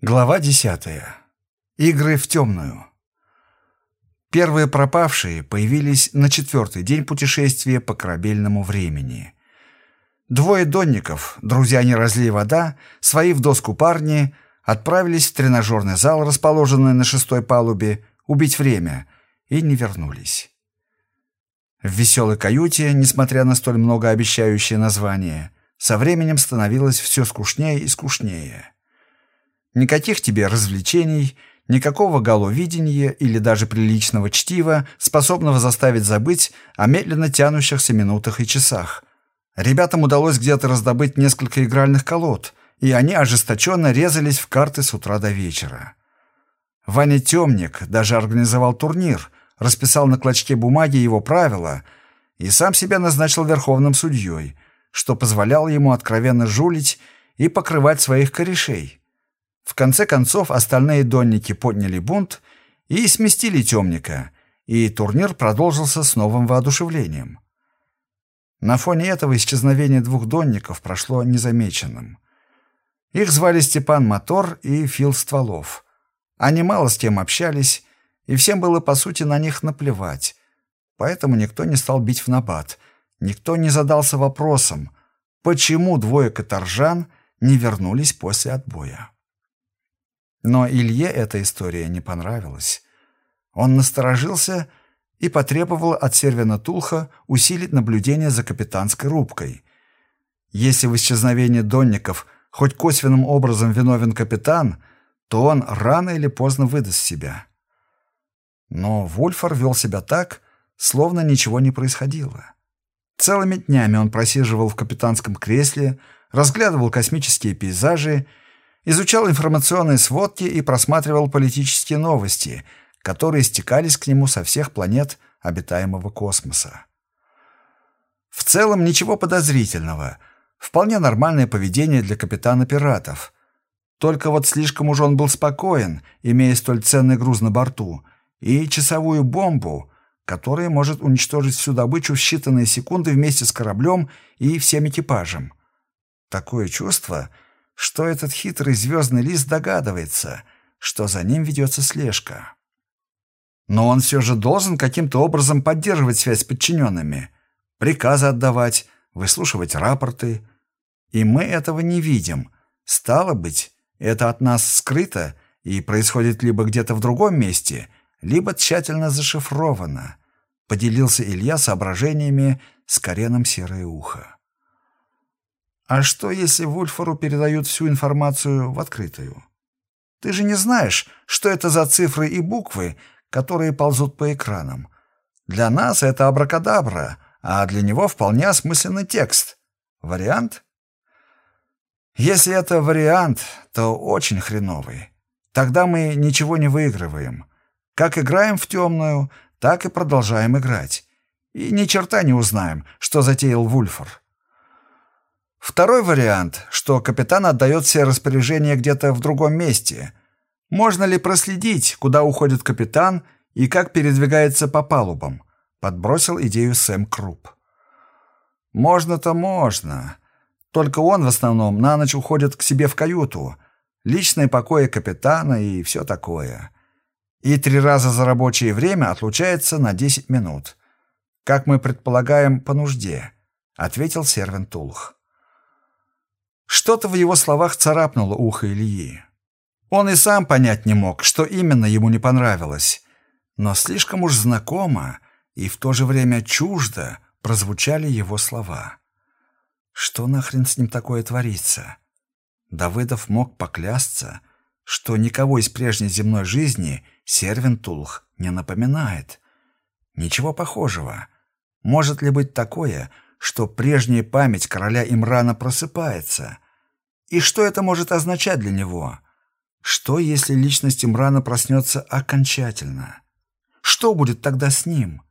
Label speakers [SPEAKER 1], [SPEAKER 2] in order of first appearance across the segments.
[SPEAKER 1] Глава десятая. Игры в темную. Первые пропавшие появились на четвертый день путешествия по корабельному времени. Двое донников, друзья не разлей вода, свои в доску парни, отправились в тренажерный зал, расположенный на шестой палубе, убить время, и не вернулись. В веселой каюте, несмотря на столь многообещающее название, со временем становилось все скучнее и скучнее. Никаких тебе развлечений, никакого головидения или даже приличного чтива, способного заставить забыть о медленно тянущихся минутах и часах. Ребятам удалось где-то раздобыть несколько игральных колод, и они ожесточенно резались в карты с утра до вечера. Ваня Темник даже организовал турнир, расписал на клочке бумаги его правила и сам себя назначил верховным судьей, что позволяло ему откровенно жулить и покрывать своих корешей. В конце концов остальные донники подняли бунт и сместили темника, и турнир продолжился с новым воодушевлением. На фоне этого исчезновение двух донников прошло незамеченным. Их звали Степан Мотор и Фил Стволов. Они мало с кем общались, и всем было по сути на них наплевать. Поэтому никто не стал бить в набат, никто не задался вопросом, почему двое каторжан не вернулись после отбоя. Но Илье эта история не понравилась. Он насторожился и потребовал от Сервина Тулха усилить наблюдение за капитанской рубкой. Если в исчезновении донников хоть косвенным образом виновен капитан, то он рано или поздно выдаст себя. Но Вульфар вел себя так, словно ничего не происходило. Целыми днями он просиживал в капитанском кресле, разглядывал космические пейзажи изучал информационные сводки и просматривал политические новости, которые стекались к нему со всех планет обитаемого космоса. В целом ничего подозрительного, вполне нормальное поведение для капитана пиратов. Только вот слишком уж он был спокоен, имея столь ценный груз на борту, и часовую бомбу, которая может уничтожить всю добычу в считанные секунды вместе с кораблем и всем экипажем. Такое чувство — что этот хитрый звездный лист догадывается, что за ним ведется слежка. Но он все же должен каким-то образом поддерживать связь с подчиненными, приказы отдавать, выслушивать рапорты. И мы этого не видим. Стало быть, это от нас скрыто и происходит либо где-то в другом месте, либо тщательно зашифровано, поделился Илья соображениями с Кареном Серое Ухо. А что, если Вульфору передают всю информацию в открытую? Ты же не знаешь, что это за цифры и буквы, которые ползут по экранам. Для нас это абракадабра, а для него вполне осмысленный текст. Вариант? Если это вариант, то очень хреновый. Тогда мы ничего не выигрываем. Как играем в темную, так и продолжаем играть. И ни черта не узнаем, что затеял Вульфор. Второй вариант, что капитан отдает все распоряжения где-то в другом месте. Можно ли проследить, куда уходит капитан и как передвигается по палубам? Подбросил идею Сэм Круп. Можно-то можно. Только он в основном на ночь уходит к себе в каюту. Личные покои капитана и все такое. И три раза за рабочее время отлучается на 10 минут. Как мы предполагаем, по нужде, ответил Сервин Тулх. Что-то в его словах царапнуло ухо Ильи. Он и сам понять не мог, что именно ему не понравилось. Но слишком уж знакомо и в то же время чуждо прозвучали его слова. Что нахрен с ним такое творится? Давыдов мог поклясться, что никого из прежней земной жизни Сервентулх не напоминает. Ничего похожего. Может ли быть такое, что прежняя память короля Имрана просыпается. И что это может означать для него? Что, если личность Имрана проснется окончательно? Что будет тогда с ним?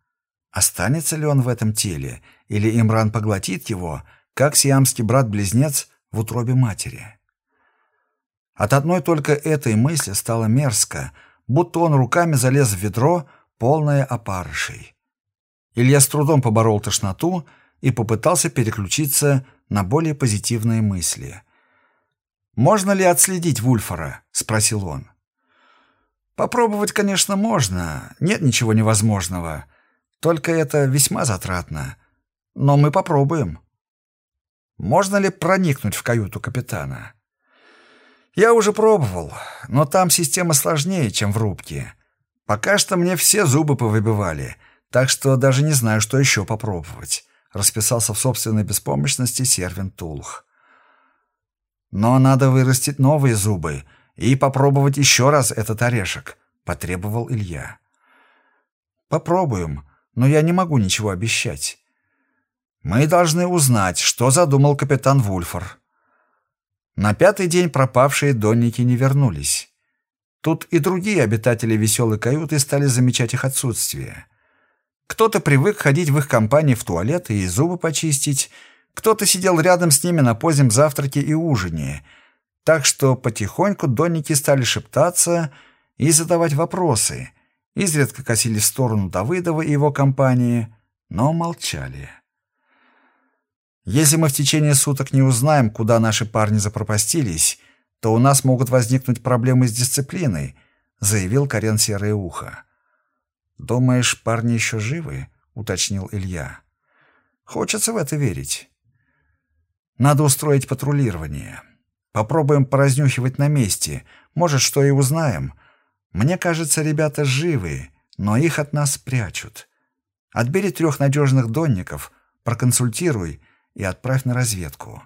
[SPEAKER 1] Останется ли он в этом теле, или Имран поглотит его, как сиамский брат-близнец в утробе матери? От одной только этой мысли стало мерзко, будто он руками залез в ведро, полное опарышей. Илья с трудом поборол тошноту и попытался переключиться на более позитивные мысли. «Можно ли отследить Вульфора?» — спросил он. «Попробовать, конечно, можно. Нет ничего невозможного. Только это весьма затратно. Но мы попробуем». «Можно ли проникнуть в каюту капитана?» «Я уже пробовал, но там система сложнее, чем в рубке. Пока что мне все зубы повыбивали, так что даже не знаю, что еще попробовать», — расписался в собственной беспомощности Сервин Тулх. «Но надо вырастить новые зубы и попробовать еще раз этот орешек», — потребовал Илья. «Попробуем, но я не могу ничего обещать. Мы должны узнать, что задумал капитан Вульфор». На пятый день пропавшие донники не вернулись. Тут и другие обитатели веселой каюты стали замечать их отсутствие. Кто-то привык ходить в их компании в туалет и зубы почистить, кто-то сидел рядом с ними на позднем завтраке и ужине. Так что потихоньку донники стали шептаться и задавать вопросы. Изредка косили в сторону Давыдова и его компании, но молчали. Если мы в течение суток не узнаем, куда наши парни запропастились, то у нас могут возникнуть проблемы с дисциплиной», — заявил Карен Серое Ухо. «Думаешь, парни еще живы?» — уточнил Илья. «Хочется в это верить. Надо устроить патрулирование. Попробуем поразнюхивать на месте. Может, что и узнаем. Мне кажется, ребята живы, но их от нас прячут. Отбери трех надежных донников, проконсультируй и отправь на разведку.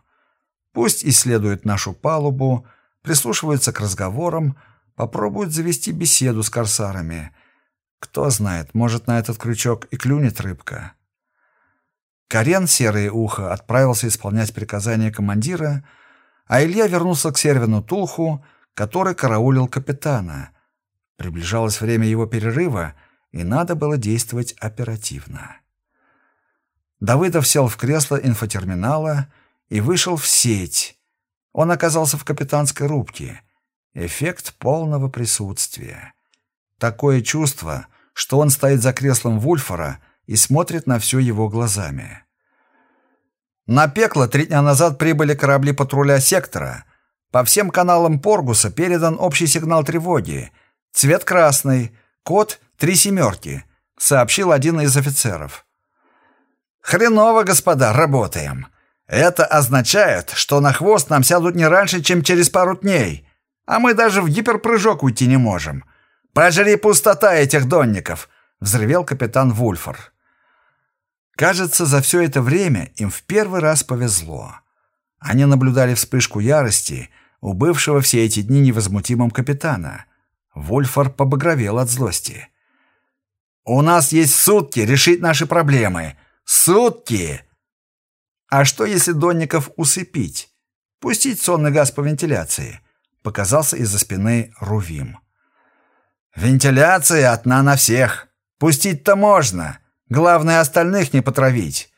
[SPEAKER 1] Пусть исследуют нашу палубу, прислушиваются к разговорам, попробуют завести беседу с корсарами. Кто знает, может, на этот крючок и клюнет рыбка. Карен, серое ухо, отправился исполнять приказания командира, а Илья вернулся к Сервину Тулху, который караулил капитана. Приближалось время его перерыва, и надо было действовать оперативно. Давыдов сел в кресло инфотерминала и вышел в сеть, он оказался в капитанской рубке. Эффект полного присутствия. Такое чувство, что он стоит за креслом Вульфора и смотрит на все его глазами. На пекло три дня назад прибыли корабли патруля сектора. По всем каналам Поргуса передан общий сигнал тревоги. Цвет красный, код три семерки, сообщил один из офицеров. «Хреново, господа, работаем. Это означает, что на хвост нам сядут не раньше, чем через пару дней, а мы даже в гиперпрыжок уйти не можем. Пожри пустота этих донников, взревел капитан Вульфор. Кажется, за все это время им в первый раз повезло. Они наблюдали вспышку ярости у бывшего все эти дни невозмутимым капитана. Вульфор побагровел от злости. «У нас есть сутки решить наши проблемы. Сутки!» А что, если Донников усыпить? Пустить сонный газ по вентиляции? Показался из-за спины Рувим. Вентиляция одна на всех. Пустить-то можно. Главное, остальных не потравить.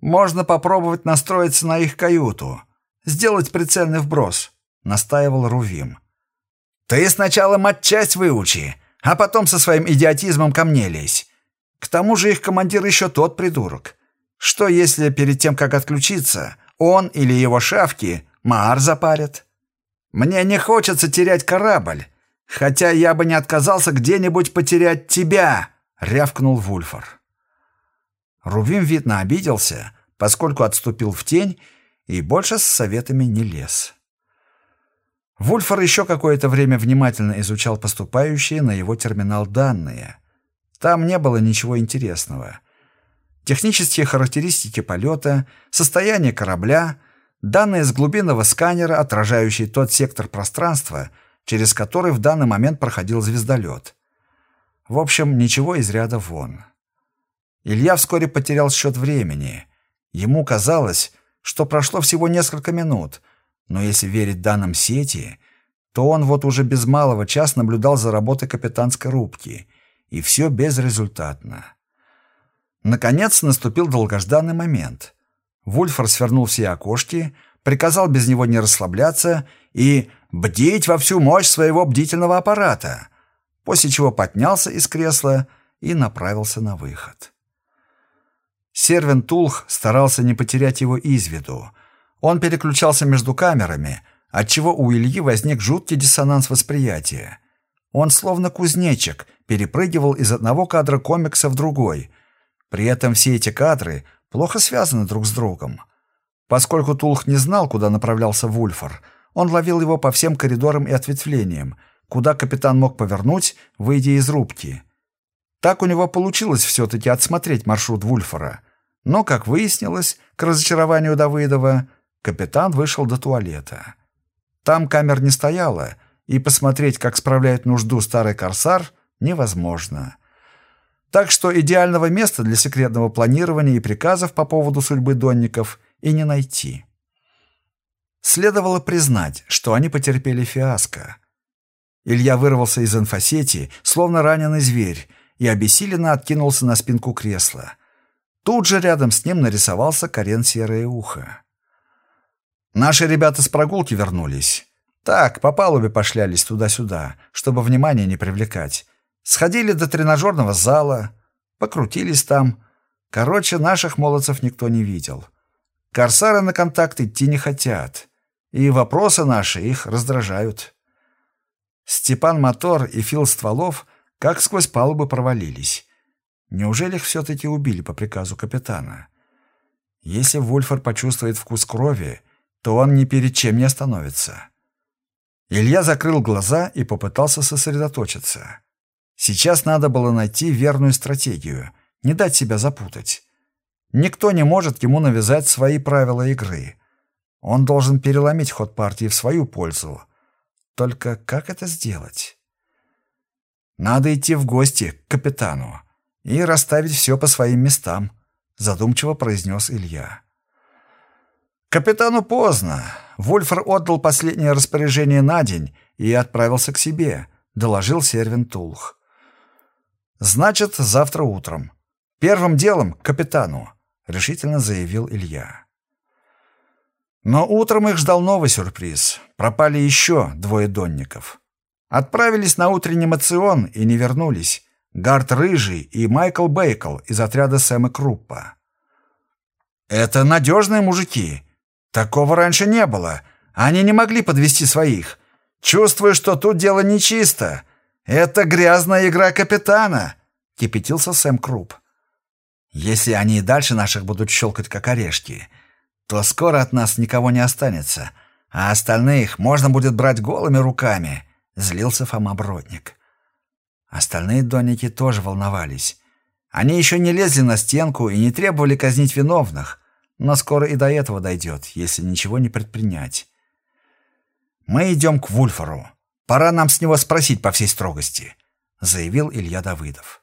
[SPEAKER 1] Можно попробовать настроиться на их каюту. Сделать прицельный вброс, настаивал Рувим. Ты сначала матчасть выучи, а потом со своим идиотизмом ко мне лезь. К тому же их командир еще тот придурок. Что если перед тем, как отключиться, он или его шавки Маар запарят? Мне не хочется терять корабль, хотя я бы не отказался где-нибудь потерять тебя, рявкнул Вульфор. Рувим, видно, обиделся, поскольку отступил в тень и больше с советами не лез. Вульфор еще какое-то время внимательно изучал поступающие на его терминал данные. Там не было ничего интересного — технические характеристики полета, состояние корабля, данные с глубинного сканера, отражающие тот сектор пространства, через который в данный момент проходил звездолет. В общем, ничего из ряда вон. Илья вскоре потерял счет времени. Ему казалось, что прошло всего несколько минут, но если верить данным сети, то он вот уже без малого час наблюдал за работой капитанской рубки, и все безрезультатно. Наконец наступил долгожданный момент. Вульфор свернул все окошки, приказал без него не расслабляться и бдить во всю мощь своего бдительного аппарата, после чего поднялся из кресла и направился на выход. Сервин Тулх старался не потерять его из виду. Он переключался между камерами, отчего у Ильи возник жуткий диссонанс восприятия. Он словно кузнечик перепрыгивал из одного кадра комикса в другой. При этом все эти кадры плохо связаны друг с другом. Поскольку Тулх не знал, куда направлялся Вульфор, он ловил его по всем коридорам и ответвлениям, куда капитан мог повернуть, выйдя из рубки. Так у него получилось все-таки отсмотреть маршрут Вульфора. Но, как выяснилось, к разочарованию Давыдова, капитан вышел до туалета. Там камер не стояло, и посмотреть, как справляет нужду старый корсар, невозможно. Так что идеального места для секретного планирования и приказов по поводу судьбы донников и не найти. Следовало признать, что они потерпели фиаско. Илья вырвался из инфосети, словно раненый зверь, и обессиленно откинулся на спинку кресла. Тут же рядом с ним нарисовался Карен Серое Ухо. Наши ребята с прогулки вернулись. Так, по палубе пошлялись туда-сюда, чтобы внимание не привлекать. Сходили до тренажерного зала, покрутились там. Короче, наших молодцев никто не видел. Корсары на контакт идти не хотят, и вопросы наши их раздражают. Степан Мотор и Фил Стволов как сквозь палубы провалились. Неужели их все-таки убили по приказу капитана? Если Вульфор почувствует вкус крови, то он ни перед чем не остановится. Илья закрыл глаза и попытался сосредоточиться. Сейчас надо было найти верную стратегию, не дать себя запутать. Никто не может ему навязать свои правила игры. Он должен переломить ход партии в свою пользу. Только как это сделать? Надо идти в гости к капитану и расставить все по своим местам, задумчиво произнес Илья. Капитану поздно. Вольфер отдал последнее распоряжение на день и отправился к себе, доложил Сервин Тулх. Значит, завтра утром. Первым делом к капитану, решительно заявил Илья. Но утром их ждал новый сюрприз. Пропали еще двое донников. Отправились на утренний мацион и не вернулись. Гард Рыжий и Майкл Бейкл из отряда Сэма Круппа. «Это надежные мужики. Такого раньше не было. Они не могли подвести своих. Чувствую, что тут дело нечисто. Это грязная игра капитана», — кипятился Сэм Круп. «Если они и дальше наших будут щелкать как орешки, то скоро от нас никого не останется, а остальных можно будет брать голыми руками», Злился Фома Бродник. Остальные донники тоже волновались. Они еще не лезли на стенку и не требовали казнить виновных, но скоро и до этого дойдет, если ничего не предпринять. «Мы идем к Вульфору. Пора нам с него спросить по всей строгости», — заявил Илья Давыдов.